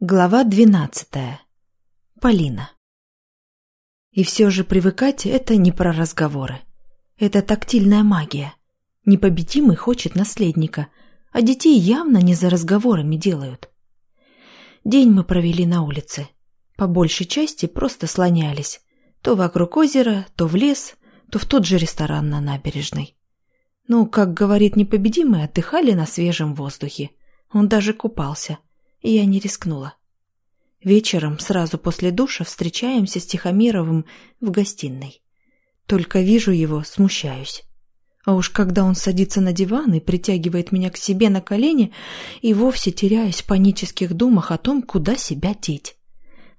Глава двенадцатая. Полина. И все же привыкать – это не про разговоры. Это тактильная магия. Непобедимый хочет наследника, а детей явно не за разговорами делают. День мы провели на улице. По большей части просто слонялись. То вокруг озера, то в лес, то в тот же ресторан на набережной. Ну, как говорит непобедимый, отдыхали на свежем воздухе. Он даже купался – я не рискнула. Вечером, сразу после душа, встречаемся с Тихомировым в гостиной. Только вижу его, смущаюсь. А уж когда он садится на диван и притягивает меня к себе на колени, и вовсе теряюсь в панических думах о том, куда себя деть.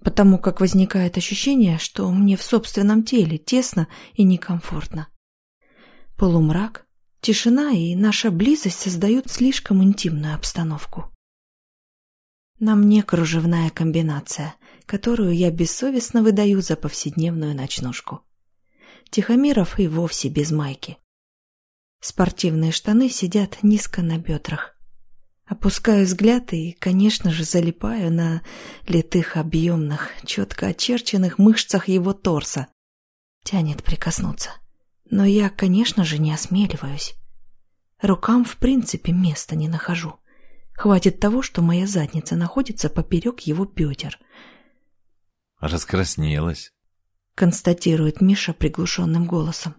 Потому как возникает ощущение, что мне в собственном теле тесно и некомфортно. Полумрак, тишина и наша близость создают слишком интимную обстановку. На мне кружевная комбинация, которую я бессовестно выдаю за повседневную ночнушку. Тихомиров и вовсе без майки. Спортивные штаны сидят низко на бедрах. Опускаю взгляд и, конечно же, залипаю на литых объемных, четко очерченных мышцах его торса. Тянет прикоснуться. Но я, конечно же, не осмеливаюсь. Рукам в принципе места не нахожу. Хватит того, что моя задница находится поперек его бедер. Раскраснелась, констатирует Миша приглушенным голосом.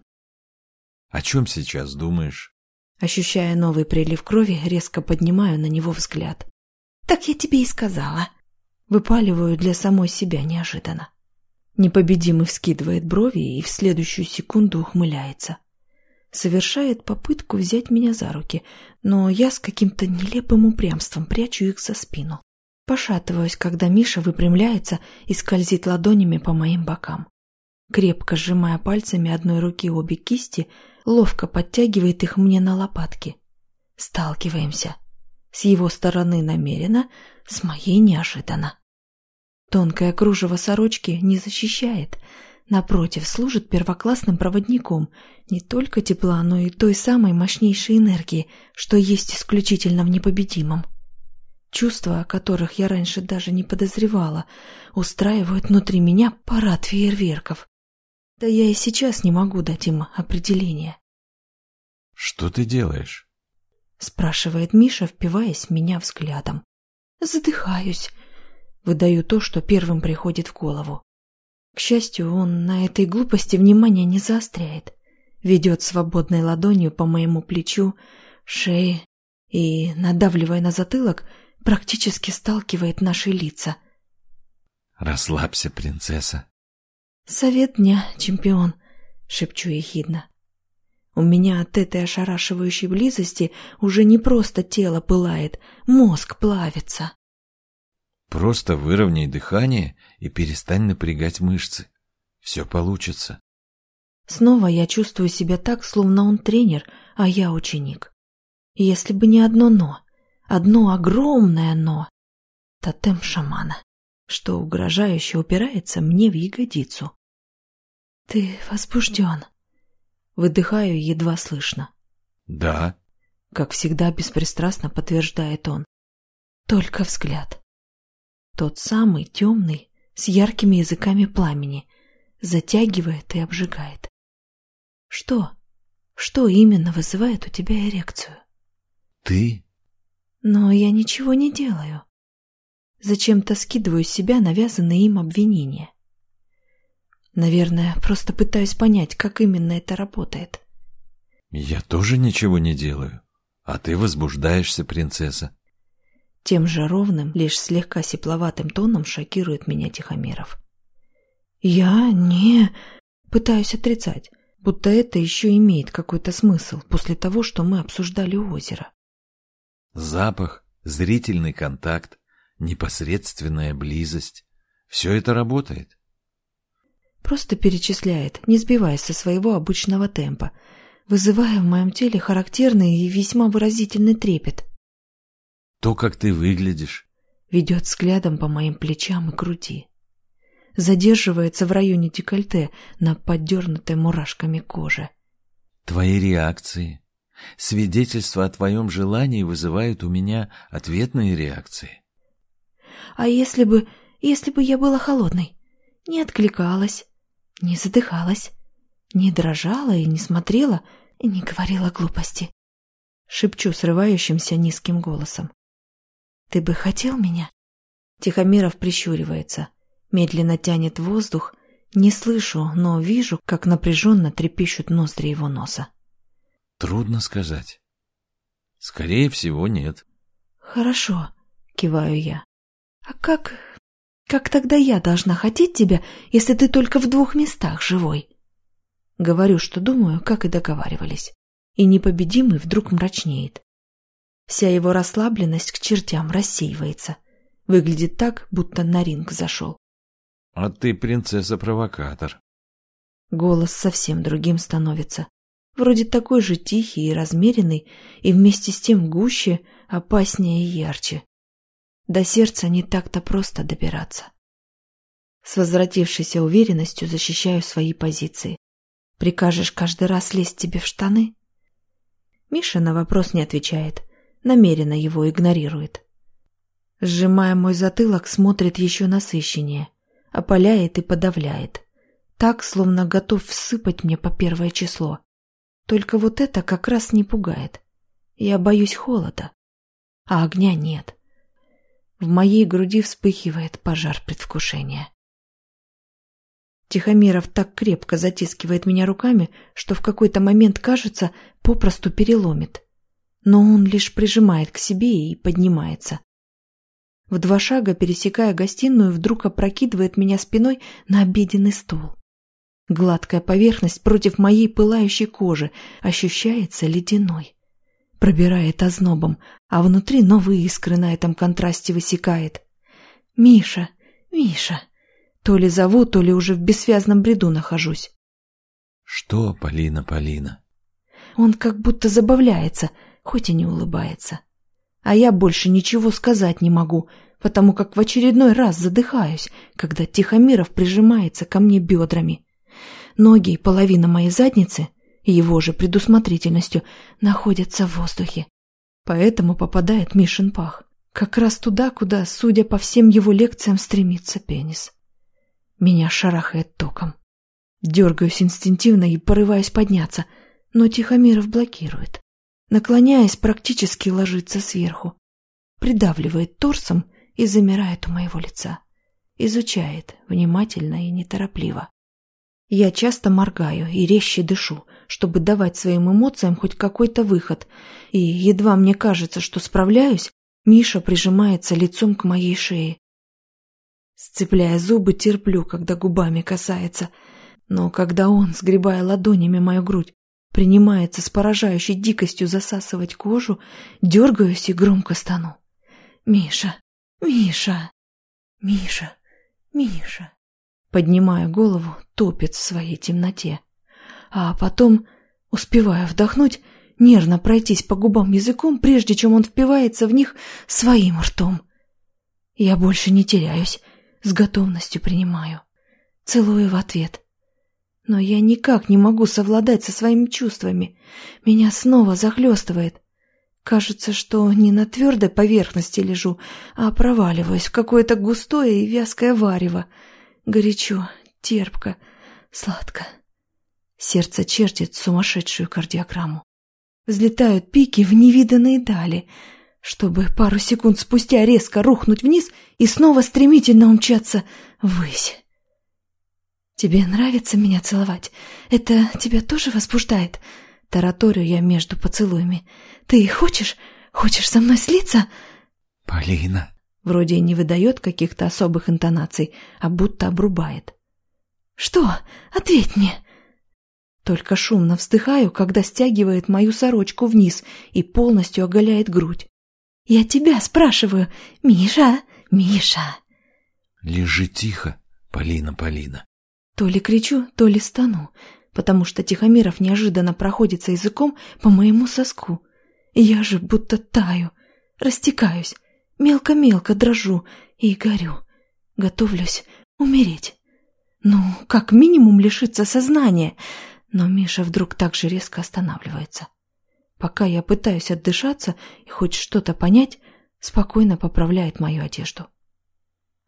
О чем сейчас думаешь? Ощущая новый прилив крови, резко поднимаю на него взгляд. Так я тебе и сказала. Выпаливаю для самой себя неожиданно. Непобедимый вскидывает брови и в следующую секунду ухмыляется совершает попытку взять меня за руки, но я с каким-то нелепым упрямством прячу их за спину. Пошатываюсь, когда Миша выпрямляется и скользит ладонями по моим бокам. Крепко сжимая пальцами одной руки обе кисти, ловко подтягивает их мне на лопатки. Сталкиваемся. С его стороны намеренно, с моей неожиданно. Тонкое кружево сорочки не защищает, Напротив, служит первоклассным проводником не только тепла, но и той самой мощнейшей энергии, что есть исключительно в непобедимом. Чувства, о которых я раньше даже не подозревала, устраивают внутри меня парад фейерверков. Да я и сейчас не могу дать им определения. «Что ты делаешь?» — спрашивает Миша, впиваясь в меня взглядом. «Задыхаюсь», — выдаю то, что первым приходит в голову. К счастью, он на этой глупости внимания не заостряет. Ведет свободной ладонью по моему плечу, шее и, надавливая на затылок, практически сталкивает наши лица. «Расслабься, принцесса». «Совет дня, чемпион», — шепчу ехидно. У меня от этой ошарашивающей близости уже не просто тело пылает, мозг плавится. Просто выровняй дыхание и перестань напрягать мышцы. Все получится. Снова я чувствую себя так, словно он тренер, а я ученик. Если бы не одно «но», одно огромное «но», тотем шамана, что угрожающе упирается мне в ягодицу. «Ты возбужден?» Выдыхаю едва слышно. «Да», — как всегда беспристрастно подтверждает он. Только взгляд. Тот самый темный, с яркими языками пламени, затягивает и обжигает. Что? Что именно вызывает у тебя эрекцию? Ты? Но я ничего не делаю. Зачем-то скидываю с себя навязанные им обвинения. Наверное, просто пытаюсь понять, как именно это работает. Я тоже ничего не делаю. А ты возбуждаешься, принцесса. Тем же ровным, лишь слегка сепловатым тоном шокирует меня Тихомиров. Я не... Пытаюсь отрицать, будто это еще имеет какой-то смысл после того, что мы обсуждали у озера. Запах, зрительный контакт, непосредственная близость — все это работает. Просто перечисляет, не сбиваясь со своего обычного темпа, вызывая в моем теле характерный и весьма выразительный трепет. То, как ты выглядишь. Ведет взглядом по моим плечам и груди. Задерживается в районе декольте на поддернутой мурашками коже. Твои реакции, свидетельства о твоем желании вызывают у меня ответные реакции. А если бы... если бы я была холодной? Не откликалась, не задыхалась, не дрожала и не смотрела, и не говорила глупости. Шепчу срывающимся низким голосом. «Ты бы хотел меня?» Тихомиров прищуривается, медленно тянет воздух. Не слышу, но вижу, как напряженно трепещут ноздри его носа. Трудно сказать. Скорее всего, нет. Хорошо, киваю я. А как... как тогда я должна хотеть тебя, если ты только в двух местах живой? Говорю, что думаю, как и договаривались. И непобедимый вдруг мрачнеет. Вся его расслабленность к чертям рассеивается. Выглядит так, будто на ринг зашел. А ты принцесса-провокатор. Голос совсем другим становится. Вроде такой же тихий и размеренный, и вместе с тем гуще, опаснее и ярче. До сердца не так-то просто добираться. С возвратившейся уверенностью защищаю свои позиции. Прикажешь каждый раз лезть тебе в штаны? Миша на вопрос не отвечает, намеренно его игнорирует. Сжимая мой затылок, смотрит еще насыщеннее, опаляет и подавляет. Так, словно готов всыпать мне по первое число. Только вот это как раз не пугает. Я боюсь холода, а огня нет. В моей груди вспыхивает пожар предвкушения. Тихомиров так крепко затискивает меня руками, что в какой-то момент, кажется, попросту переломит. Но он лишь прижимает к себе и поднимается. В два шага, пересекая гостиную, вдруг опрокидывает меня спиной на обеденный стол. Гладкая поверхность против моей пылающей кожи ощущается ледяной. Пробирает ознобом, а внутри новые искры на этом контрасте высекает. «Миша! Миша!» То ли зову, то ли уже в бессвязном бреду нахожусь. «Что, Полина, Полина?» Он как будто забавляется, хоть и не улыбается. А я больше ничего сказать не могу, потому как в очередной раз задыхаюсь, когда Тихомиров прижимается ко мне бедрами. Ноги и половина моей задницы, его же предусмотрительностью, находятся в воздухе. Поэтому попадает Мишин пах. Как раз туда, куда, судя по всем его лекциям, стремится пенис. Меня шарахает током. Дергаюсь инстинктивно и порываюсь подняться, но Тихомиров блокирует наклоняясь, практически ложится сверху, придавливает торсом и замирает у моего лица. Изучает, внимательно и неторопливо. Я часто моргаю и резче дышу, чтобы давать своим эмоциям хоть какой-то выход, и едва мне кажется, что справляюсь, Миша прижимается лицом к моей шее. Сцепляя зубы, терплю, когда губами касается, но когда он, сгребая ладонями мою грудь, принимается с поражающей дикостью засасывать кожу, дергаюсь и громко стану. «Миша! Миша! Миша! Миша!» Поднимая голову, топит в своей темноте. А потом, успевая вдохнуть, нервно пройтись по губам языком, прежде чем он впивается в них своим ртом. Я больше не теряюсь, с готовностью принимаю. Целую в ответ — но я никак не могу совладать со своими чувствами. Меня снова захлестывает. Кажется, что не на твердой поверхности лежу, а проваливаюсь в какое-то густое и вязкое варево. Горячо, терпко, сладко. Сердце чертит сумасшедшую кардиограмму. Взлетают пики в невиданные дали, чтобы пару секунд спустя резко рухнуть вниз и снова стремительно умчаться ввысь. «Тебе нравится меня целовать? Это тебя тоже возбуждает?» Тараторю я между поцелуями. «Ты хочешь? Хочешь со мной слиться?» «Полина!» Вроде и не выдает каких-то особых интонаций, а будто обрубает. «Что? Ответь мне!» Только шумно вздыхаю, когда стягивает мою сорочку вниз и полностью оголяет грудь. «Я тебя спрашиваю! Миша! Миша!» «Лежи тихо, Полина, Полина!» То ли кричу, то ли стану, потому что Тихомиров неожиданно проходится языком по моему соску. Я же будто таю, растекаюсь, мелко-мелко дрожу и горю. Готовлюсь умереть. Ну, как минимум лишиться сознания. Но Миша вдруг так же резко останавливается. Пока я пытаюсь отдышаться и хоть что-то понять, спокойно поправляет мою одежду.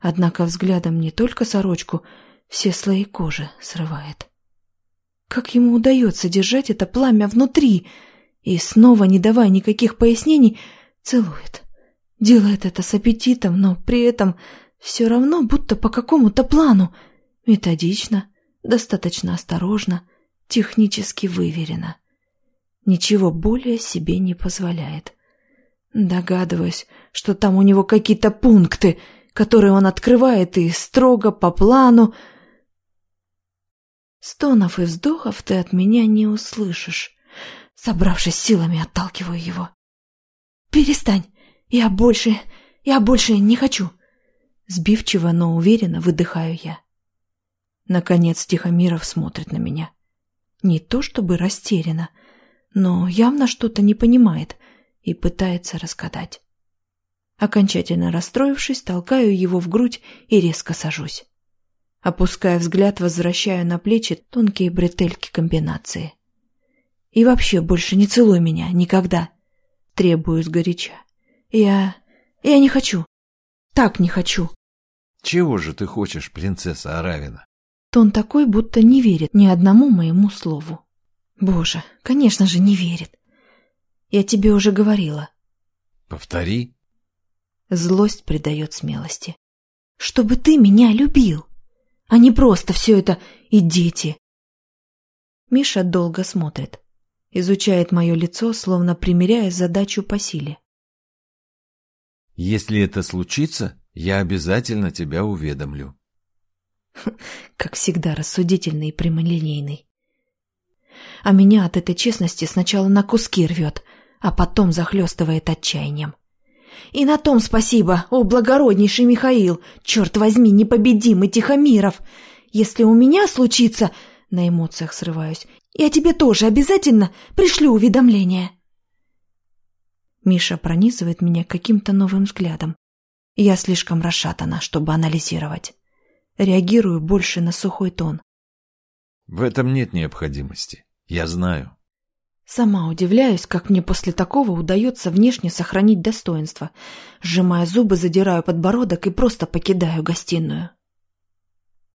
Однако взглядом не только сорочку, все слои кожи срывает. Как ему удается держать это пламя внутри и, снова не давая никаких пояснений, целует. Делает это с аппетитом, но при этом все равно будто по какому-то плану. Методично, достаточно осторожно, технически выверено. Ничего более себе не позволяет. Догадываюсь, что там у него какие-то пункты, которые он открывает и строго по плану. Стонов и вздохов ты от меня не услышишь. Собравшись силами, отталкиваю его. «Перестань! Я больше... я больше не хочу!» Сбивчиво, но уверенно выдыхаю я. Наконец Тихомиров смотрит на меня. Не то чтобы растерянно, но явно что-то не понимает и пытается разгадать. Окончательно расстроившись, толкаю его в грудь и резко сажусь. Опуская взгляд, возвращаю на плечи тонкие бретельки комбинации. И вообще больше не целуй меня, никогда. Требую сгоряча. Я... я не хочу. Так не хочу. Чего же ты хочешь, принцесса Аравина? Тон такой, будто не верит ни одному моему слову. Боже, конечно же, не верит. Я тебе уже говорила. Повтори. Злость придает смелости. Чтобы ты меня любил, а не просто все это и дети. Миша долго смотрит, изучает мое лицо, словно примеряя задачу по силе. Если это случится, я обязательно тебя уведомлю. Как всегда, рассудительный и прямолинейный. А меня от этой честности сначала на куски рвет, а потом захлестывает отчаянием. И на том спасибо, о благороднейший Михаил, черт возьми, непобедимый Тихомиров. Если у меня случится, на эмоциях срываюсь, я тебе тоже обязательно пришлю уведомление. Миша пронизывает меня каким-то новым взглядом. Я слишком расшатана, чтобы анализировать. Реагирую больше на сухой тон. В этом нет необходимости. Я знаю. Сама удивляюсь, как мне после такого удается внешне сохранить достоинство. Сжимая зубы, задираю подбородок и просто покидаю гостиную.